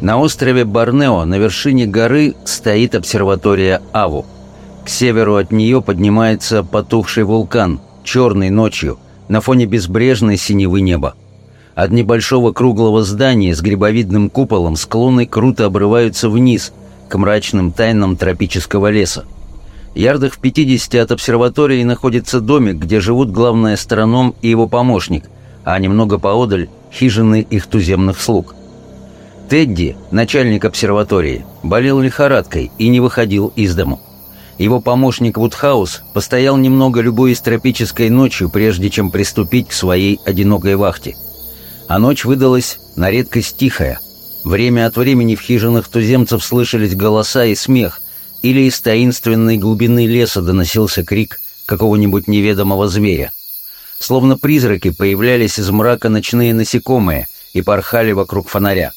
На острове Борнео на вершине горы стоит обсерватория Аву. К северу от нее поднимается потухший вулкан, черный ночью, на фоне безбрежной синевы неба. От небольшого круглого здания с грибовидным куполом склоны круто обрываются вниз, к мрачным тайнам тропического леса. Ярдах в 50 от обсерватории находится домик, где живут главный астроном и его помощник, а немного поодаль – хижины их туземных слуг. Тедди, начальник обсерватории, болел лихорадкой и не выходил из дому. Его помощник Вудхаус постоял немного любуясь тропической ночью, прежде чем приступить к своей одинокой вахте. А ночь выдалась на редкость тихая. Время от времени в хижинах туземцев слышались голоса и смех, или из таинственной глубины леса доносился крик какого-нибудь неведомого зверя. Словно призраки появлялись из мрака ночные насекомые и порхали вокруг фонаря.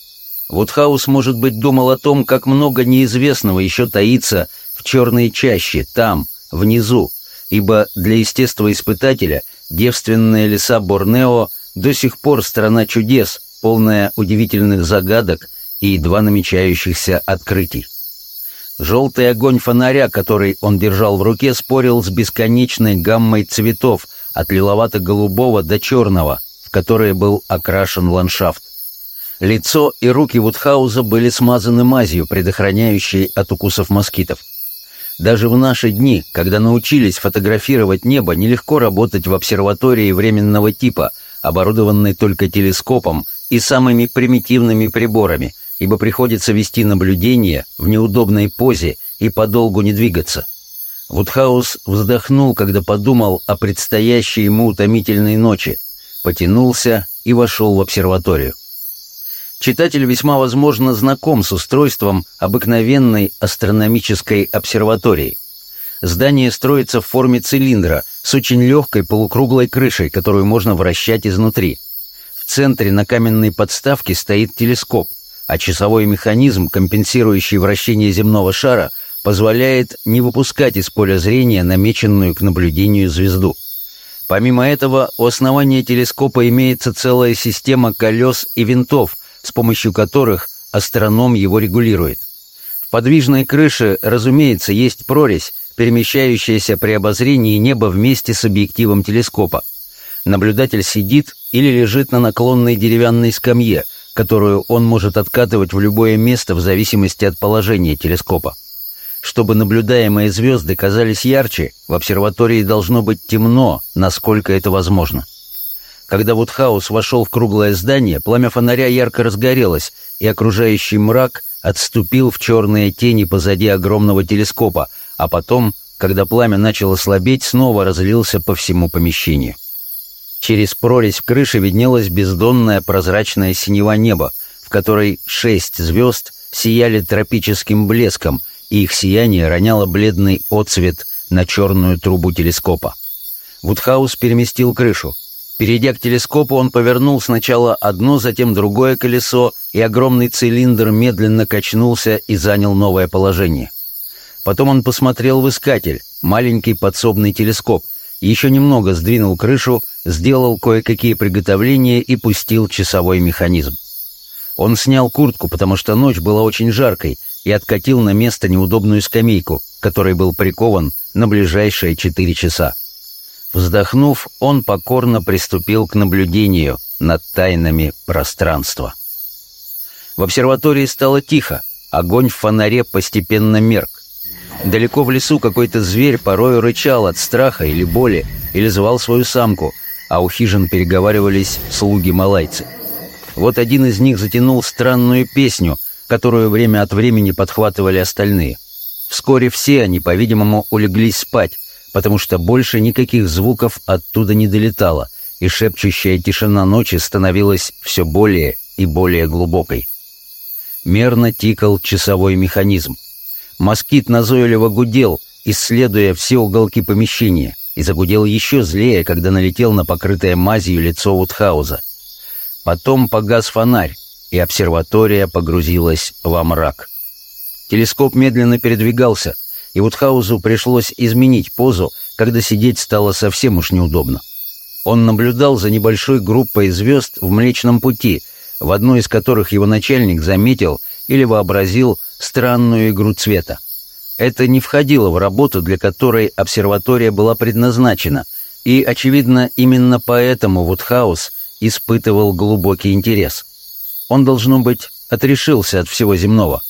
Вудхаус, может быть, думал о том, как много неизвестного еще таится в черной чаще, там, внизу, ибо для естествоиспытателя девственные леса Борнео до сих пор страна чудес, полная удивительных загадок и едва намечающихся открытий. Желтый огонь фонаря, который он держал в руке, спорил с бесконечной гаммой цветов, от лиловато-голубого до черного, в которые был окрашен ландшафт. Лицо и руки Вудхауза были смазаны мазью, предохраняющей от укусов москитов. Даже в наши дни, когда научились фотографировать небо, нелегко работать в обсерватории временного типа, оборудованной только телескопом и самыми примитивными приборами, ибо приходится вести наблюдение в неудобной позе и подолгу не двигаться. Вудхаус вздохнул, когда подумал о предстоящей ему утомительной ночи, потянулся и вошел в обсерваторию. Читатель весьма возможно знаком с устройством обыкновенной астрономической обсерватории. Здание строится в форме цилиндра с очень легкой полукруглой крышей, которую можно вращать изнутри. В центре на каменной подставке стоит телескоп – а часовой механизм, компенсирующий вращение земного шара, позволяет не выпускать из поля зрения намеченную к наблюдению звезду. Помимо этого, у основания телескопа имеется целая система колес и винтов, с помощью которых астроном его регулирует. В подвижной крыше, разумеется, есть прорезь, перемещающаяся при обозрении неба вместе с объективом телескопа. Наблюдатель сидит или лежит на наклонной деревянной скамье – которую он может откатывать в любое место в зависимости от положения телескопа. Чтобы наблюдаемые звезды казались ярче, в обсерватории должно быть темно, насколько это возможно. Когда Вудхаус вошел в круглое здание, пламя фонаря ярко разгорелось, и окружающий мрак отступил в черные тени позади огромного телескопа, а потом, когда пламя начало слабеть, снова разлился по всему помещению. Через прорезь в крыше виднелась бездонная прозрачная синева неба, в которой шесть звезд сияли тропическим блеском, и их сияние роняло бледный отцвет на черную трубу телескопа. Вудхаус переместил крышу. Перейдя к телескопу, он повернул сначала одно, затем другое колесо, и огромный цилиндр медленно качнулся и занял новое положение. Потом он посмотрел в искатель, маленький подсобный телескоп, еще немного сдвинул крышу, сделал кое-какие приготовления и пустил часовой механизм. Он снял куртку, потому что ночь была очень жаркой, и откатил на место неудобную скамейку, которой был прикован на ближайшие четыре часа. Вздохнув, он покорно приступил к наблюдению над тайнами пространства. В обсерватории стало тихо, огонь в фонаре постепенно мерк. Далеко в лесу какой-то зверь порою рычал от страха или боли, или звал свою самку, а у хижин переговаривались слуги-малайцы. Вот один из них затянул странную песню, которую время от времени подхватывали остальные. Вскоре все они, по-видимому, улеглись спать, потому что больше никаких звуков оттуда не долетало, и шепчущая тишина ночи становилась все более и более глубокой. Мерно тикал часовой механизм. Москит назойливо гудел, исследуя все уголки помещения, и загудел еще злее, когда налетел на покрытое мазью лицо Утхауза. Потом погас фонарь, и обсерватория погрузилась во мрак. Телескоп медленно передвигался, и Утхаузу пришлось изменить позу, когда сидеть стало совсем уж неудобно. Он наблюдал за небольшой группой звезд в Млечном Пути, в одной из которых его начальник заметил или вообразил странную игру цвета. Это не входило в работу, для которой обсерватория была предназначена, и, очевидно, именно поэтому Вудхаус испытывал глубокий интерес. Он, должно быть, отрешился от всего земного.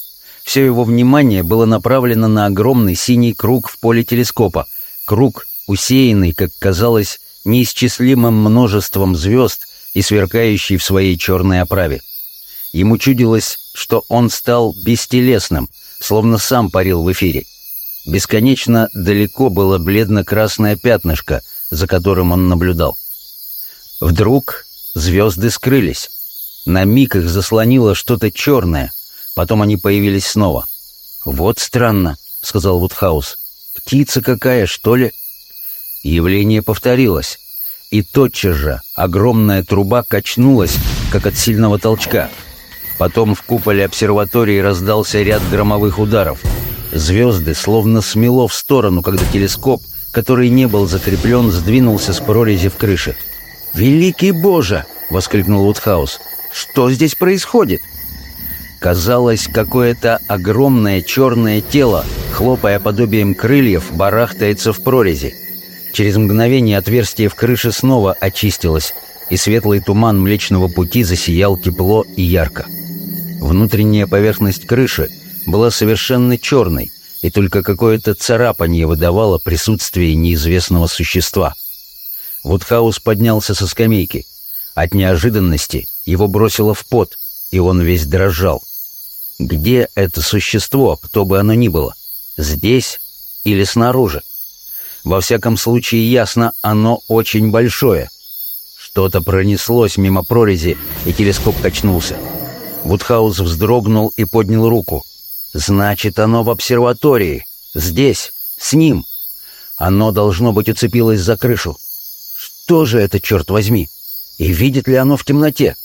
Все его внимание было направлено на огромный синий круг в поле телескопа, круг, усеянный, как казалось, неисчислимым множеством звезд и сверкающий в своей черной оправе. Ему чудилось, что он стал бестелесным, словно сам парил в эфире. Бесконечно далеко было бледно-красное пятнышко, за которым он наблюдал. Вдруг звезды скрылись. На миг их заслонило что-то черное, потом они появились снова. «Вот странно», — сказал Вудхаус. «Птица какая, что ли?» Явление повторилось, и тотчас же огромная труба качнулась, как от сильного толчка. Потом в куполе обсерватории раздался ряд громовых ударов. Звезды словно смело в сторону, когда телескоп, который не был закреплен, сдвинулся с прорези в крыше. «Великий Боже!» — воскликнул Вудхаус. «Что здесь происходит?» Казалось, какое-то огромное черное тело, хлопая подобием крыльев, барахтается в прорези. Через мгновение отверстие в крыше снова очистилось, и светлый туман Млечного Пути засиял тепло и ярко. Внутренняя поверхность крыши была совершенно черной, и только какое-то царапанье выдавало присутствие неизвестного существа. Вудхаус поднялся со скамейки. От неожиданности его бросило в пот, и он весь дрожал. Где это существо, кто бы оно ни было? Здесь или снаружи? Во всяком случае, ясно, оно очень большое. Что-то пронеслось мимо прорези, и телескоп качнулся. Вудхаус вздрогнул и поднял руку. «Значит, оно в обсерватории. Здесь, с ним. Оно, должно быть, уцепилось за крышу. Что же это, черт возьми? И видит ли оно в темноте?»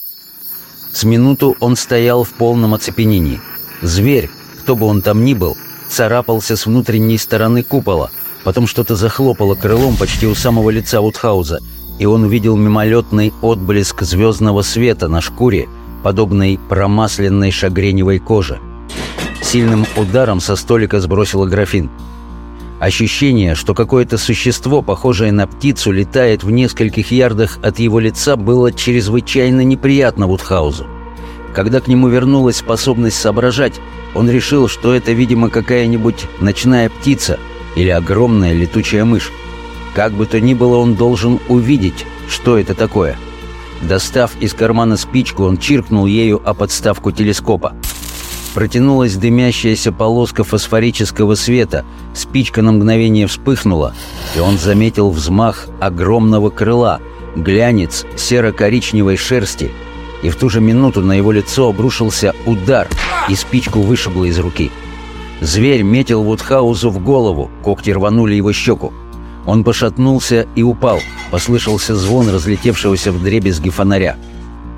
С минуту он стоял в полном оцепенении. Зверь, кто бы он там ни был, царапался с внутренней стороны купола — Потом что-то захлопало крылом почти у самого лица Вудхауза, и он увидел мимолетный отблеск звездного света на шкуре, подобной промасленной шагреневой коже. Сильным ударом со столика сбросило графин. Ощущение, что какое-то существо, похожее на птицу, летает в нескольких ярдах от его лица, было чрезвычайно неприятно Вудхаузу. Когда к нему вернулась способность соображать, он решил, что это, видимо, какая-нибудь ночная птица — или огромная летучая мышь. Как бы то ни было, он должен увидеть, что это такое. Достав из кармана спичку, он чиркнул ею о подставку телескопа. Протянулась дымящаяся полоска фосфорического света, спичка на мгновение вспыхнула, и он заметил взмах огромного крыла, глянец серо-коричневой шерсти, и в ту же минуту на его лицо обрушился удар, и спичку вышибло из руки. Зверь метил Вудхаузу в голову, когти рванули его щеку. Он пошатнулся и упал. Послышался звон разлетевшегося в дребезги фонаря.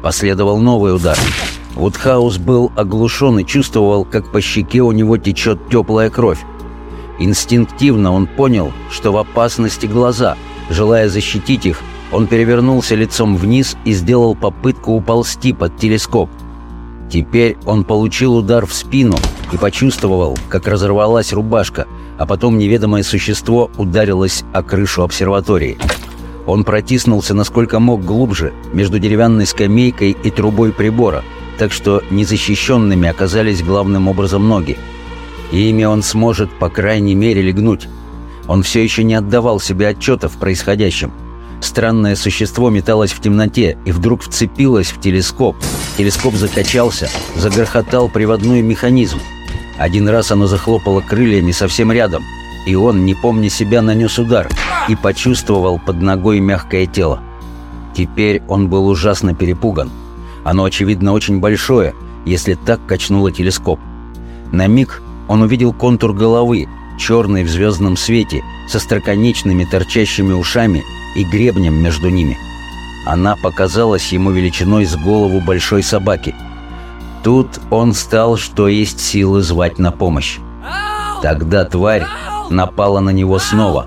Последовал новый удар. Вудхаус был оглушен и чувствовал, как по щеке у него течет теплая кровь. Инстинктивно он понял, что в опасности глаза. Желая защитить их, он перевернулся лицом вниз и сделал попытку уползти под телескоп. Теперь он получил удар в спину и почувствовал, как разорвалась рубашка, а потом неведомое существо ударилось о крышу обсерватории. Он протиснулся насколько мог глубже между деревянной скамейкой и трубой прибора, так что незащищенными оказались главным образом ноги. Ими он сможет, по крайней мере, легнуть. Он все еще не отдавал себе отчета в происходящем. Странное существо металось в темноте и вдруг вцепилось в телескоп. Телескоп закачался, загрохотал приводной механизм. Один раз оно захлопало крыльями совсем рядом, и он, не помня себя, нанес удар и почувствовал под ногой мягкое тело. Теперь он был ужасно перепуган. Оно, очевидно, очень большое, если так качнуло телескоп. На миг он увидел контур головы, черный в звездном свете, со строконечными торчащими ушами и гребнем между ними. Она показалась ему величиной с голову большой собаки. Тут он стал, что есть силы, звать на помощь. Тогда тварь напала на него снова.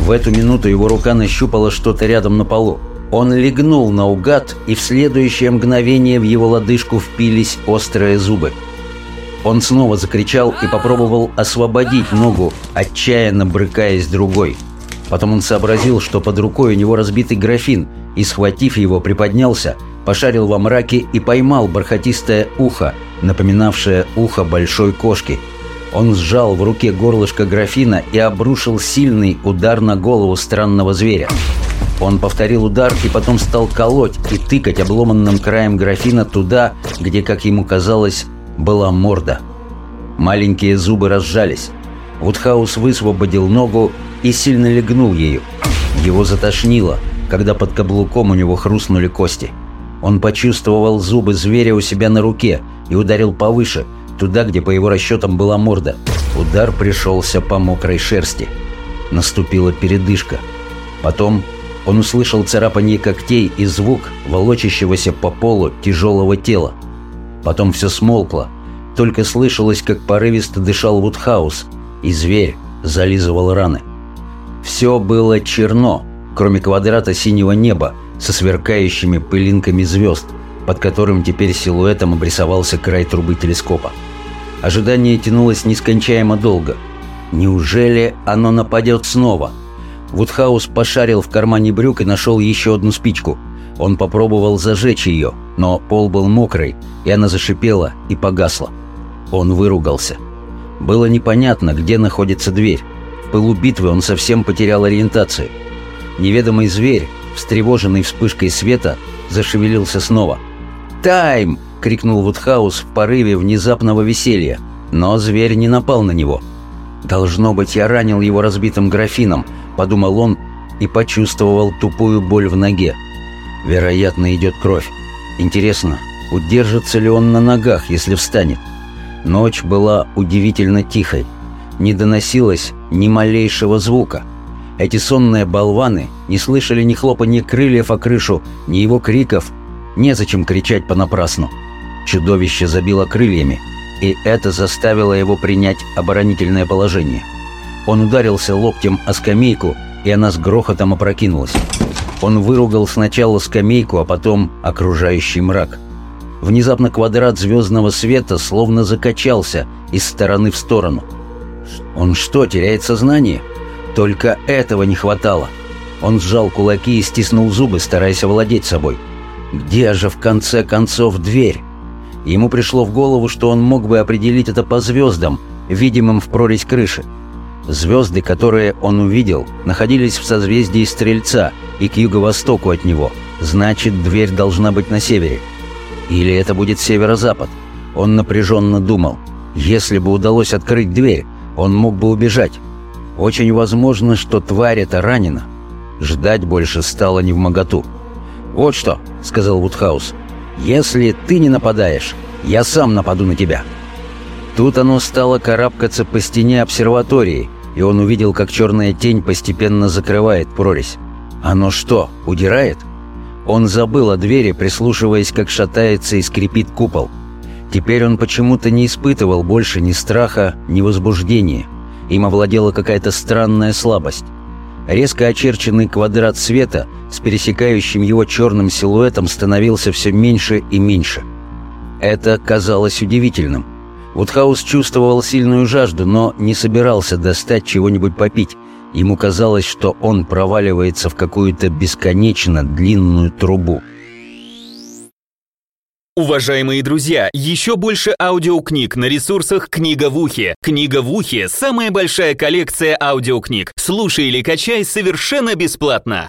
В эту минуту его рука нащупала что-то рядом на полу. Он легнул наугад, и в следующее мгновение в его лодыжку впились острые зубы. Он снова закричал и попробовал освободить ногу, отчаянно брыкаясь другой. Потом он сообразил, что под рукой у него разбитый графин, и, схватив его, приподнялся, пошарил во мраке и поймал бархатистое ухо, напоминавшее ухо большой кошки. Он сжал в руке горлышко графина и обрушил сильный удар на голову странного зверя. Он повторил удар и потом стал колоть и тыкать обломанным краем графина туда, где, как ему казалось, была морда. Маленькие зубы разжались. Вудхаус высвободил ногу и сильно легнул ею. Его затошнило, когда под каблуком у него хрустнули кости. Он почувствовал зубы зверя у себя на руке и ударил повыше, туда, где по его расчетам была морда. Удар пришелся по мокрой шерсти. Наступила передышка. Потом он услышал царапание когтей и звук волочащегося по полу тяжелого тела. Потом все смолкло. Только слышалось, как порывисто дышал Вудхаус, и зверь зализывал раны. Все было черно, кроме квадрата синего неба со сверкающими пылинками звезд, под которым теперь силуэтом обрисовался край трубы телескопа. Ожидание тянулось нескончаемо долго. Неужели оно нападет снова? Вудхаус пошарил в кармане брюк и нашел еще одну спичку. Он попробовал зажечь ее, но пол был мокрый, и она зашипела и погасла. Он выругался. Было непонятно, где находится дверь. В пылу битвы он совсем потерял ориентацию. Неведомый зверь, встревоженный вспышкой света, зашевелился снова. «Тайм!» — крикнул Вудхаус в порыве внезапного веселья. Но зверь не напал на него. «Должно быть, я ранил его разбитым графином», — подумал он и почувствовал тупую боль в ноге. Вероятно, идет кровь. Интересно, удержится ли он на ногах, если встанет? Ночь была удивительно тихой. Не доносилось ни малейшего звука. Эти сонные болваны не слышали ни хлопанья крыльев о крышу, ни его криков. Незачем кричать понапрасну. Чудовище забило крыльями, и это заставило его принять оборонительное положение. Он ударился локтем о скамейку, и она с грохотом опрокинулась. Он выругал сначала скамейку, а потом окружающий мрак. Внезапно квадрат звездного света словно закачался из стороны в сторону. Он что, теряет сознание? Только этого не хватало. Он сжал кулаки и стиснул зубы, стараясь овладеть собой. Где же в конце концов дверь? Ему пришло в голову, что он мог бы определить это по звездам, видимым в прорезь крыши. Звезды, которые он увидел, находились в созвездии Стрельца и к юго-востоку от него. Значит, дверь должна быть на севере. Или это будет северо-запад. Он напряженно думал. Если бы удалось открыть дверь, он мог бы убежать. Очень возможно, что тварь эта ранена. Ждать больше стало не в моготу. «Вот что», — сказал Вудхаус, — «если ты не нападаешь, я сам нападу на тебя». Тут оно стало карабкаться по стене обсерватории, и он увидел, как черная тень постепенно закрывает прорезь. Оно что, удирает? Он забыл о двери, прислушиваясь, как шатается и скрипит купол. Теперь он почему-то не испытывал больше ни страха, ни возбуждения. Им овладела какая-то странная слабость. Резко очерченный квадрат света с пересекающим его черным силуэтом становился все меньше и меньше. Это казалось удивительным. Вудхаус чувствовал сильную жажду, но не собирался достать чего-нибудь попить. Ему казалось, что он проваливается в какую-то бесконечно длинную трубу. Уважаемые друзья, еще больше аудиокниг на ресурсах «Книга в ухе». «Книга в ухе» — самая большая коллекция аудиокниг. Слушай или качай совершенно бесплатно.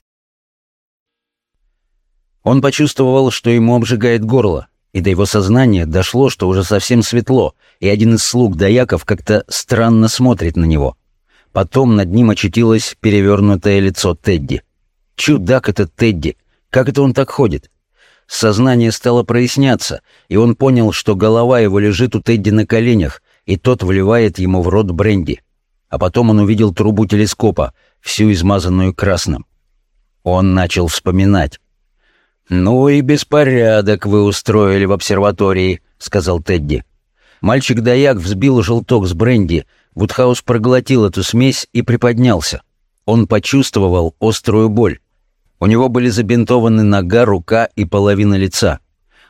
Он почувствовал, что ему обжигает горло и до его сознания дошло, что уже совсем светло, и один из слуг Даяков как-то странно смотрит на него. Потом над ним очутилось перевернутое лицо Тедди. Чудак этот Тедди! Как это он так ходит? Сознание стало проясняться, и он понял, что голова его лежит у Тедди на коленях, и тот вливает ему в рот бренди. А потом он увидел трубу телескопа, всю измазанную красным. Он начал вспоминать. «Ну и беспорядок вы устроили в обсерватории», — сказал Тедди. Мальчик-даяк взбил желток с бренди, Вудхаус проглотил эту смесь и приподнялся. Он почувствовал острую боль. У него были забинтованы нога, рука и половина лица.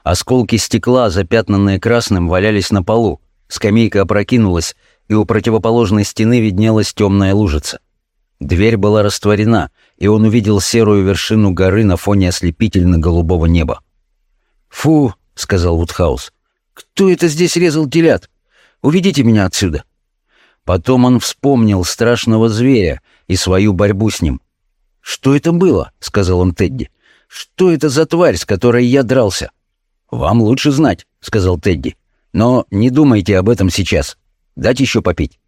Осколки стекла, запятнанные красным, валялись на полу. Скамейка опрокинулась, и у противоположной стены виднелась темная лужица. Дверь была растворена, и он увидел серую вершину горы на фоне ослепительно-голубого неба. «Фу!» — сказал Вудхаус. «Кто это здесь резал телят? Уведите меня отсюда!» Потом он вспомнил страшного зверя и свою борьбу с ним. «Что это было?» — сказал он Тедди. «Что это за тварь, с которой я дрался?» «Вам лучше знать», — сказал Тедди. «Но не думайте об этом сейчас. Дать еще попить».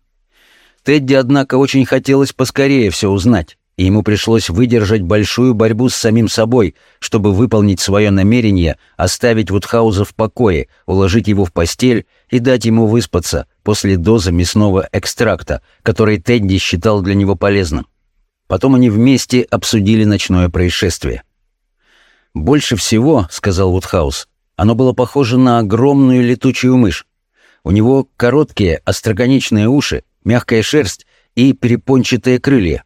Тедди, однако, очень хотелось поскорее все узнать, и ему пришлось выдержать большую борьбу с самим собой, чтобы выполнить свое намерение оставить Вудхауза в покое, уложить его в постель и дать ему выспаться после дозы мясного экстракта, который Тедди считал для него полезным. Потом они вместе обсудили ночное происшествие. «Больше всего, — сказал Вудхаус, — оно было похоже на огромную летучую мышь. У него короткие, остроконечные уши, мягкая шерсть и перепончатые крылья.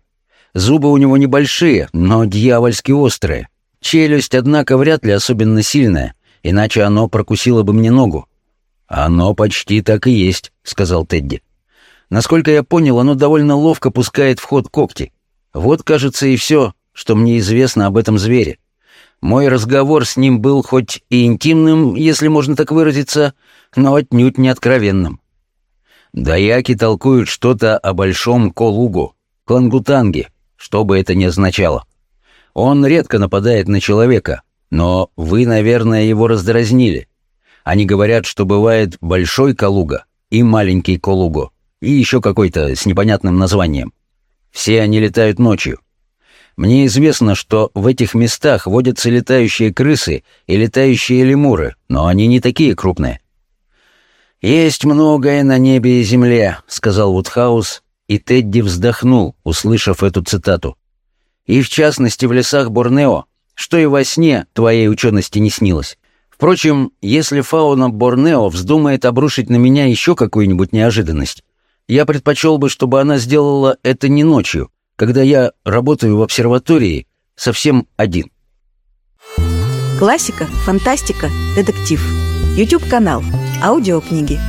Зубы у него небольшие, но дьявольски острые. Челюсть, однако, вряд ли особенно сильная, иначе оно прокусило бы мне ногу. «Оно почти так и есть», — сказал Тедди. «Насколько я понял, оно довольно ловко пускает в ход когти. Вот, кажется, и все, что мне известно об этом звере. Мой разговор с ним был хоть и интимным, если можно так выразиться, но отнюдь не откровенным. Даяки толкуют что-то о большом колугу, клангутанге, что бы это ни означало. Он редко нападает на человека, но вы, наверное, его раздразнили. Они говорят, что бывает большой колуга и маленький колуго, и еще какой-то с непонятным названием. Все они летают ночью. Мне известно, что в этих местах водятся летающие крысы и летающие лемуры, но они не такие крупные. «Есть многое на небе и земле», — сказал Вудхаус, и Тедди вздохнул, услышав эту цитату. «И в частности в лесах Борнео, что и во сне твоей учености не снилось. Впрочем, если фауна Борнео вздумает обрушить на меня еще какую-нибудь неожиданность, я предпочел бы, чтобы она сделала это не ночью, когда я работаю в обсерватории совсем один. Классика, фантастика, детектив. YouTube канал. Аудиокниги.